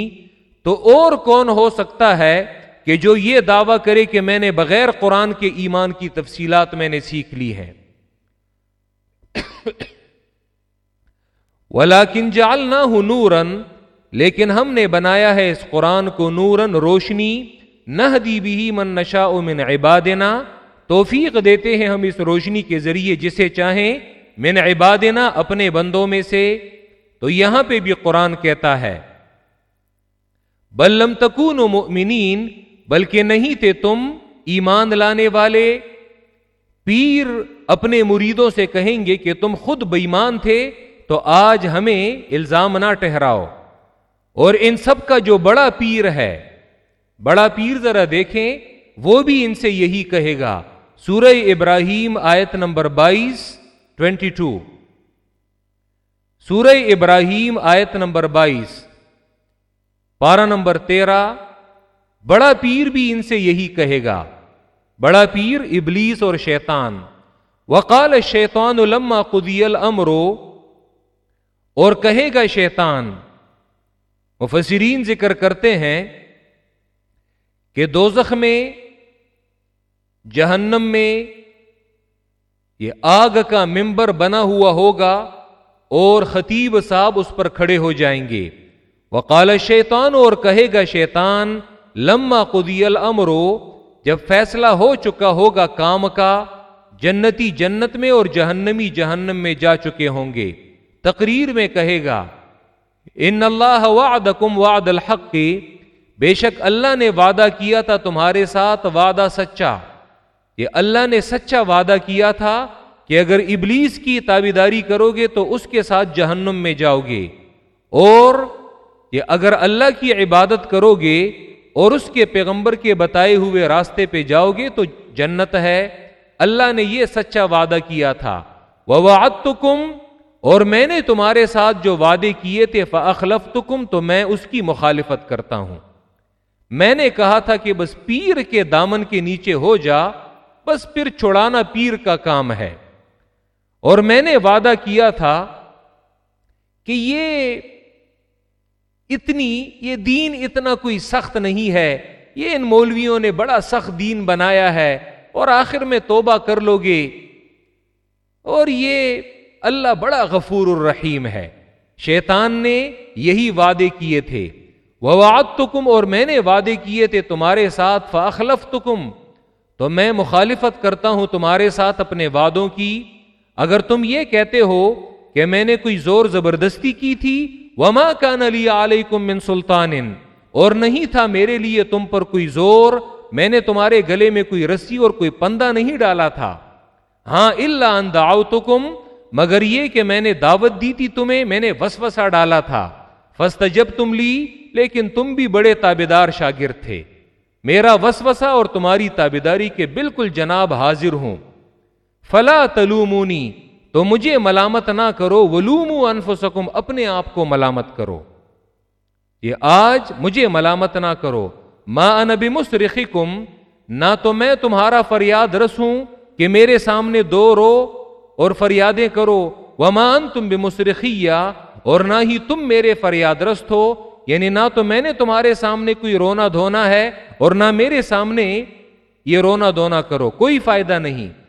تو اور کون ہو سکتا ہے کہ جو یہ دعویٰ کرے کہ میں نے بغیر قرآن کے ایمان کی تفصیلات میں نے سیکھ لی ہے ولاکن جالنا ہوں نورن لیکن ہم نے بنایا ہے اس قرآن کو نورن روشنی۔ نہ دی بھی من نشا من عبادنا۔ توفیق دیتے ہیں ہم اس روشنی کے ذریعے جسے چاہیں من عبادنا اپنے بندوں میں سے۔ تو یہاں پہ بھی قرآن کہتا ہے بلم تکون مؤمنین بلکہ نہیں تھے تم ایمان لانے والے۔ پیر اپنے مریدوں سے کہیں گے کہ تم خود بےمان تھے، تو آج ہمیں الزام نہ ٹہراؤ اور ان سب کا جو بڑا پیر ہے، بڑا پیر ذرا دیکھیں، وہ بھی ان سے یہی کہے گا۔ سورہ ابراہیم آیت نمبر بائیس، ٹوینٹی ٹو۔ سورہ ابراہیم آیت نمبر بائیس پارا نمبر تیرہ۔ بڑا پیر بھی ان سے یہی کہے گا، بڑا پیر ابلیس اور شیطان۔ وقال شیطان لما قدی الامرو اور کہے گا شیطان۔ مفسرین ذکر کرتے ہیں کہ دوزخ میں، جہنم میں یہ آگ کا ممبر بنا ہوا ہوگا اور خطیب صاحب اس پر کھڑے ہو جائیں گے۔ وقال شیطان اور کہے گا شیطان لما قدی الامرو جب فیصلہ ہو چکا ہوگا کام کا، جنتی جنت میں اور جہنمی جہنم میں جا چکے ہوں گے۔ تقریر میں کہے گا، ان اللہ وعدکم وعد الحق کی بے شک اللہ نے وعدہ کیا تھا تمہارے ساتھ وعدہ سچا۔ یہ اللہ نے سچا وعدہ کیا تھا کہ اگر ابلیس کی تابیداری کرو گے تو اس کے ساتھ جہنم میں جاؤ گے اور یہ اگر اللہ کی عبادت کرو گے اور اس کے پیغمبر کے بتائے ہوئے راستے پہ جاؤ گے تو جنت ہے۔ اللہ نے یہ سچا وعدہ کیا تھا۔ وہ اور میں نے تمہارے ساتھ جو وعدے کیے تھے فخلف تو میں اس کی مخالفت کرتا ہوں۔ میں نے کہا تھا کہ بس پیر کے دامن کے نیچے ہو جا، بس پھر چھڑانا پیر کا کام ہے۔ اور میں نے وعدہ کیا تھا کہ یہ اتنی، یہ دین اتنا کوئی سخت نہیں ہے۔ یہ ان مولویوں نے بڑا سخت دین بنایا ہے اور آخر میں توبہ کر لو گے اور یہ اللہ بڑا غفور الرحیم ہے۔ شیطان نے یہی وعدے کیے تھے۔ وہ تکم اور میں نے وعدے کیے تھے تمہارے ساتھ فاخلف تکم تو میں مخالفت کرتا ہوں تمہارے ساتھ اپنے وعدوں کی۔ اگر تم یہ کہتے ہو کہ میں نے کوئی زور زبردستی کی تھی وما کا نلی علیکم من سلطان۔ اور نہیں تھا میرے لیے تم پر کوئی زور، میں نے تمہارے گلے میں کوئی رسی اور کوئی پندہ نہیں ڈالا تھا۔ ہاں اللہ انداؤ مگر یہ کہ میں نے دعوت دی تھی تمہیں، میں نے وسوسا ڈالا تھا۔ فسٹ جب تم لی لیکن تم بھی بڑے تابے دار شاگرد تھے۔ میرا وسوسا اور تمہاری تابے داری کے بالکل جناب حاضر ہوں۔ فلا تلومونی تو مجھے ملامت نہ کرو ولوم انفسکم، اپنے آپ کو ملامت کرو۔ یہ آج مجھے ملامت نہ کرو۔ ماں انبی مسرخی نہ تو میں تمہارا فریاد رسوں کہ میرے سامنے دو رو اور فریادیں کرو۔ ومان تم بھی اور نہ ہی تم میرے فریاد رست ہو۔ یعنی نہ تو میں نے تمہارے سامنے کوئی رونا دھونا ہے، اور نہ میرے سامنے یہ رونا دھونا کرو۔ کوئی فائدہ نہیں۔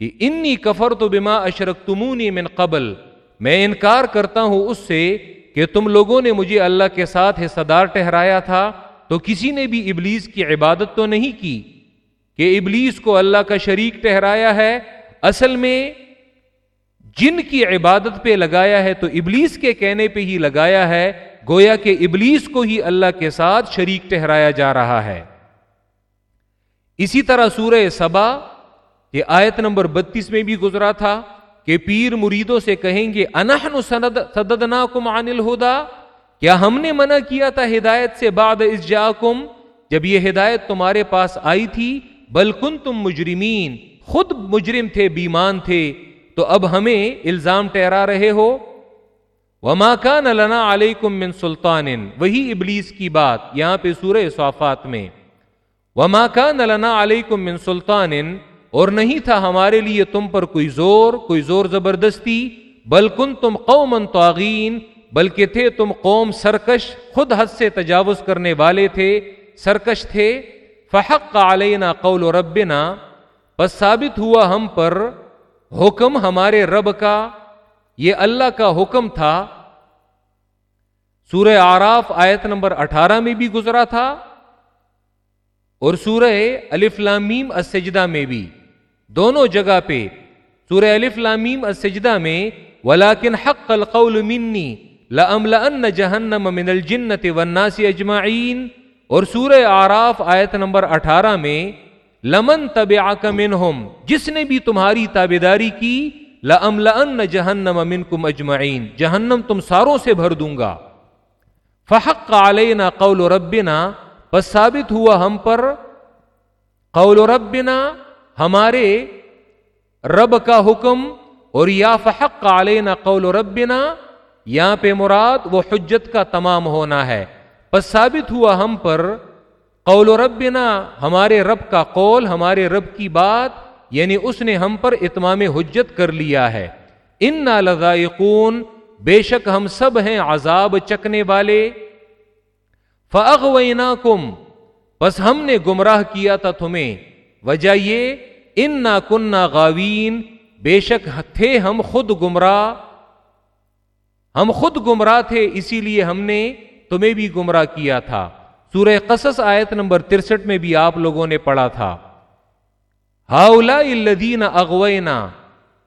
انی کفر تو بما اشرک تمونی من قبل۔ میں انکار کرتا ہوں اس سے کہ تم لوگوں نے مجھے اللہ کے ساتھ حصہ دار ٹہرایا تھا، تو کسی نے بھی ابلیس کی عبادت تو نہیں کی کہ ابلیس کو اللہ کا شریک ٹہرایا ہے۔ اصل میں جن کی عبادت پہ لگایا ہے تو ابلیس کے کہنے پہ ہی لگایا ہے، گویا کہ ابلیس کو ہی اللہ کے ساتھ شریک ٹہرایا جا رہا ہے۔ اسی طرح سورہ سبا یہ آیت نمبر بتیس میں بھی گزرا تھا کہ پیر مریدوں سے کہیں گے انہن سددنا کم عن ہودا کیا ہم نے منع کیا تھا ہدایت سے بعد اس جا جب یہ ہدایت تمہارے پاس آئی تھی بلکن تم مجرمین، خود مجرم تھے، بیمان تھے، تو اب ہمیں الزام ٹہرا رہے ہو؟ وما کا نلنا علیکم من سلطان، وہی ابلیس کی بات یہاں پہ سورہ صافات میں۔ وما کا نلنا علیکم من سلطان اور نہیں تھا ہمارے لیے تم پر کوئی زور کوئی زور زبردستی بلکن تم قوم توغین بلکہ تھے تم قوم سرکش، خود حد سے تجاوز کرنے والے تھے، سرکش تھے۔ فحق علینا قول ربنا بس ثابت ہوا ہم پر حکم ہمارے رب کا۔ یہ اللہ کا حکم تھا۔ سورہ آراف آیت نمبر اٹھارہ میں بھی گزرا تھا اور سورہ الف لامیم السجدہ میں بھی۔ دونوں جگہ پہ۔ سورہ الف لامیم السجدہ میں ولاکن حق القول منی لأملأن جہنم من الجنت والناس اجمعین اور سورہ آراف آیت نمبر اٹھارہ میں، لمن طب منہم جس نے بھی تمہاری تابداری کی لم جہنم منکم اجمعین جہنم تم ساروں سے بھر دوں گا۔ فحق علینا قول ربنا، پس ثابت ہوا ہم پر قول ربنا ہمارے رب کا حکم اور یا فحق علینا قول ربنا، یہاں پہ مراد وہ حجت کا تمام ہونا ہے۔ پس ثابت ہوا ہم پر قول ربنا، ہمارے رب کا قول، ہمارے رب کی بات یعنی اس نے ہم پر اتمام حجت کر لیا ہے۔ ان لذائقون، بے شک ہم سب ہیں عذاب چکنے والے۔ فاغوینا کم بس ہم نے گمراہ کیا تھا تمہیں۔ وجہ یہ ان نا کننا غاوین، بے شک تھے ہم خود گمراہ۔ ہم خود گمراہ تھے، اسی لیے ہم نے تمہیں بھی گمراہ کیا تھا۔ سورہ قصص آیت نمبر ترسٹھ میں بھی آپ لوگوں نے پڑھا تھا۔ ہاؤلا الدین اغوینا،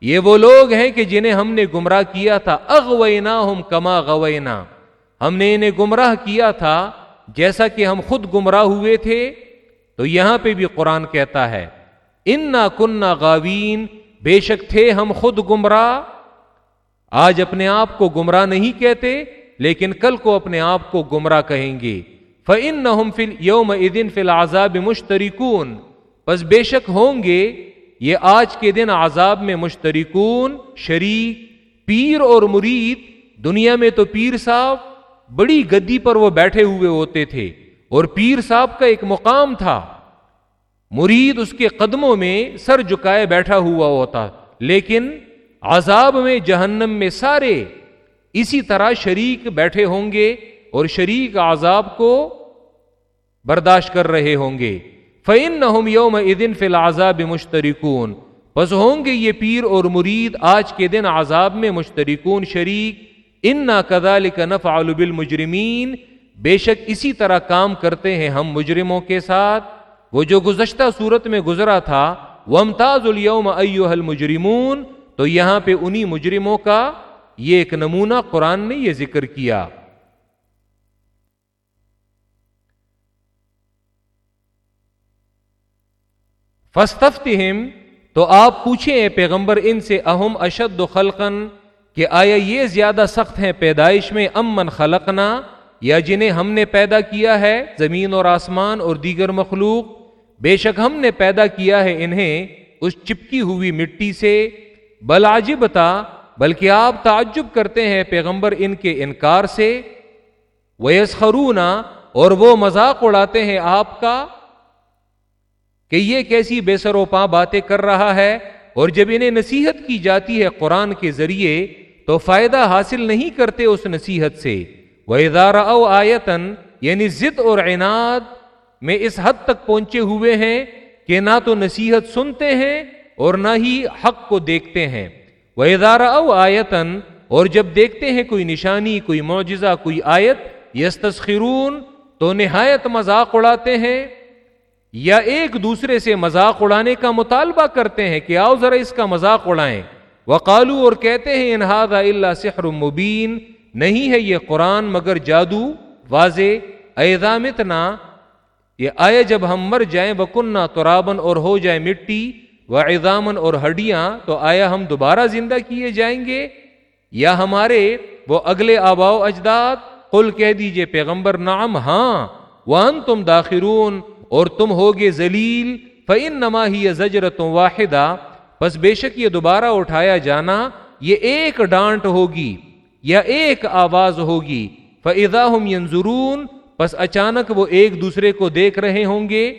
یہ وہ لوگ ہیں کہ جنہیں ہم نے گمراہ کیا تھا۔ اغوینا ہم کما غوینا۔ ہم نے انہیں گمراہ کیا تھا، جیسا کہ ہم خود گمراہ ہوئے تھے۔ تو یہاں پہ بھی قرآن کہتا ہے، انا کننا غاوین، بے شک تھے ہم خود گمراہ۔ آج اپنے آپ کو گمراہ نہیں کہتے، لیکن کل کو اپنے آپ کو گمراہ کہیں گے۔ فن نہ فل یوم ادن فل آزاب مشترکون بس بے شک ہوں گے، یہ آج کے دن عذاب میں مشترکون، شریک، پیر اور مرید۔ دنیا میں تو پیر صاحب، بڑی گدی پر وہ بیٹھے ہوئے ہوتے تھے۔ اور پیر صاحب کا ایک مقام تھا۔ مرید اس کے قدموں میں سر جھکائے بیٹھا ہوا ہوتا، لیکن عذاب میں جہنم میں سارے اسی طرح شریک بیٹھے ہوں گے اور شریک عذاب کو برداشت کر رہے ہوں گے۔ فعن نہ یوم ادن فی العذاب مشترکون بس ہوں گے یہ پیر اور مرید آج کے دن عذاب میں مشترکون شریک۔ ان نہ کدال کا نف بالمجرمین بے شک اسی طرح کام کرتے ہیں ہم مجرموں کے ساتھ۔ وہ جو گزشتہ صورت میں گزرا تھا وہ امتاز الوم المجرمون، تو یہاں پہ انہی مجرموں کا یہ ایک نمونہ قرآن نے یہ ذکر کیا۔ فستفتہم تو آپ پوچھیں اے پیغمبر، ان سے اہم اشد خلقن کہ آیا یہ زیادہ سخت ہیں پیدائش میں امن خلقنا؟ یا جنہیں ہم نے پیدا کیا ہے، زمین اور آسمان اور دیگر مخلوق، بے شک ہم نے پیدا کیا ہے انہیں اس چپکی ہوئی مٹی سے بلاجبتا بلکہ آپ تعجب کرتے ہیں پیغمبر ان کے انکار سے۔ ویسخرونا اور وہ مذاق اڑاتے ہیں آپ کا۔ کہ یہ کیسی بے سر و پاں باتیں کر رہا ہے، اور جب انہیں نصیحت کی جاتی ہے قرآن کے ذریعے، تو فائدہ حاصل نہیں کرتے اس نصیحت سے۔ وہ ادارہ او آیتن یعنی ضد اور عناد میں اس حد تک پہنچے ہوئے ہیں کہ نہ تو نصیحت سنتے ہیں اور نہ ہی حق کو دیکھتے ہیں۔ وہ ادارہ او آیتن اور جب دیکھتے ہیں کوئی نشانی، کوئی معجزہ، کوئی آیت یس تسخرون تو نہایت مذاق اڑاتے ہیں یا ایک دوسرے سے مذاق اڑانے کا مطالبہ کرتے ہیں کہ آؤ ذرا اس کا مذاق اڑائیں۔ وقالو اور کہتے ہیں انہاد اللہ سحر مبین نہیں ہے یہ قرآن مگر جادو، واضح ایزامتنا یہ آئے جب ہم مر جائیں بکنہ ترابن اور ہو جائے مٹی و ایزامن اور ہڈیاں، تو آیا ہم دوبارہ زندہ کیے جائیں گے؟ یا ہمارے وہ اگلے آبا اجداد؟ قل کہہ دیجیے پیغمبر نام ہاں وان تم داخرون، اور تم ہوگے ذلیل فن نما ہی زجرت واحدہ۔ بس بے شک یہ دوبارہ اٹھایا جانا، یہ ایک ڈانٹ ہوگی۔ یا ایک آواز ہوگی۔ فضا ہم ینظرون بس اچانک وہ ایک دوسرے کو دیکھ رہے ہوں گے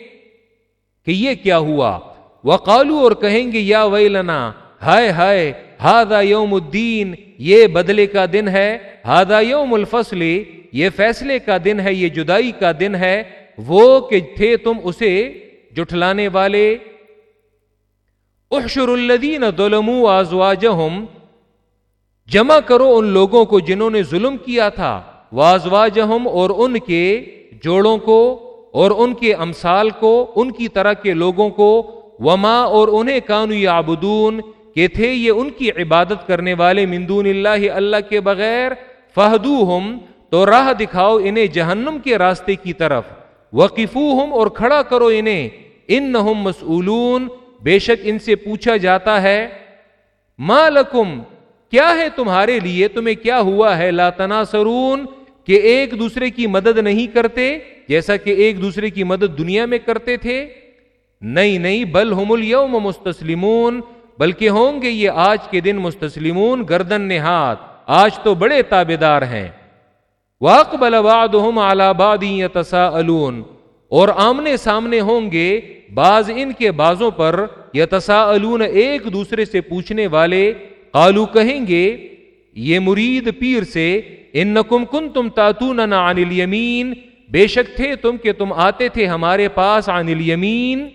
کہ یہ کیا ہوا۔ وہ کالو اور کہیں گے، یا ویلنا، ہائے ہائے ہادا یوم الدین، یہ بدلے کا دن ہے ہادا یوم الفصل، یہ فیصلے کا دن ہے، یہ جدائی کا دن ہے۔ وہ کہ تھے تم اسے جٹلانے والے۔ احشر الدین ظلموا آزواجہم جمع کرو ان لوگوں کو جنہوں نے ظلم کیا تھا، وازواجہم اور ان کے جوڑوں کو اور ان کے امثال کو، ان کی طرح کے لوگوں کو، وما اور انہیں کانو یعبدون، کہ تھے یہ ان کی عبادت کرنے والے مندون اللہ اللہ کے بغیر، فہدوہم، تو راہ دکھاؤ انہیں جہنم کے راستے کی طرف وقفو اور کھڑا کرو انہیں ان نہ بے شک ان سے پوچھا جاتا ہے، ما لکم کیا ہے تمہارے لیے؟ تمہیں کیا ہوا ہے؟ لا تناسرون کہ ایک دوسرے کی مدد نہیں کرتے، جیسا کہ ایک دوسرے کی مدد دنیا میں کرتے تھے۔ نہیں نہیں، بل ہم اليوم مستسلمون، بلکہ ہوں گے یہ آج کے دن مستسلمون، گردن نہاد۔ آج تو بڑے تابے دار ہیں۔ واقبل بعضهم على بعض يتساءلون۔ اور آمنے سامنے ہوں گے، بعض ان کے بازوں پر یتساءلون ایک دوسرے سے پوچھنے والے قالو کہیں گے، یہ مرید پیر سے، انکم کنتم تاتوننا عن الیمین، بے شک تھے تم کہ تم آتے تھے ہمارے پاس عن الیمین۔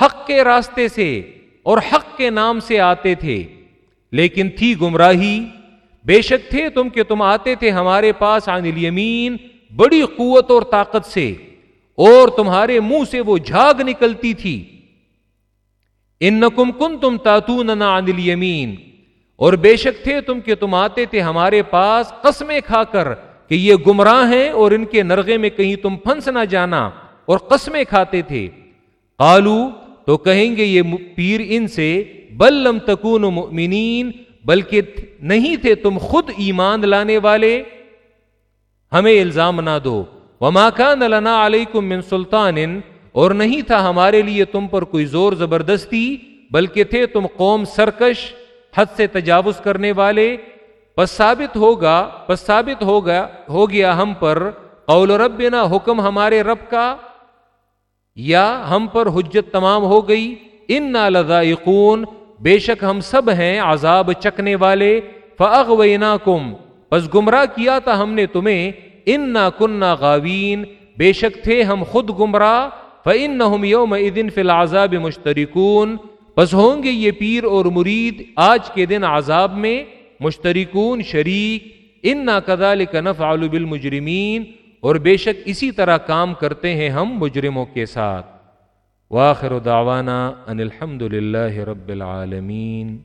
حق کے راستے سے اور حق کے نام سے آتے تھے، لیکن تھی گمراہی۔ بے شک تھے تم کہ تم آتے تھے ہمارے پاس عن الیمین، بڑی قوت اور طاقت سے۔ اور تمہارے منہ سے وہ جھاگ نکلتی تھی۔ ان کم کن تم تاتون عن الیمین۔ اور بے شک تھے تم کہ تم آتے تھے ہمارے پاس قسمیں کھا کر کہ یہ گمراہ ہیں اور ان کے نرغے میں کہیں تم پھنس نہ جانا اور قسمیں کھاتے تھے۔ قالو تو کہیں گے یہ پیر ان سے، بل لم تکون مؤمنین، بلکہ نہیں تھے تم خود ایمان لانے والے۔ ہمیں الزام نہ دو۔ وما كان لنا علیکم من سلطان اور نہیں تھا ہمارے لیے تم پر کوئی زور زبردستی، بلکہ تھے تم قوم سرکش، حد سے تجاوز کرنے والے۔ پس ثابت ہوگا، پس ثابت ہوگا، ہو گیا ہم پر قول ربنا حکم ہمارے رب کا، یا ہم پر حجت تمام ہو گئی۔ ان نہ بے شک ہم سب ہیں عذاب چکنے والے۔ فاغوینا کم بس گمراہ کیا تھا ہم نے تمہیں۔ ان نہ کنہ غاوین بے شک تھے ہم خود گمراہ۔ فن نہ یوم ادن فی العذاب مشترکون بس ہوں گے یہ پیر اور مرید آج کے دن عذاب میں مشترکون، شریک۔ ان نہ کدال کنف علوب المجرمین اور بے شک اسی طرح کام کرتے ہیں ہم مجرموں کے ساتھ۔ واخر دعوانا ان الحمد للہ رب العالمین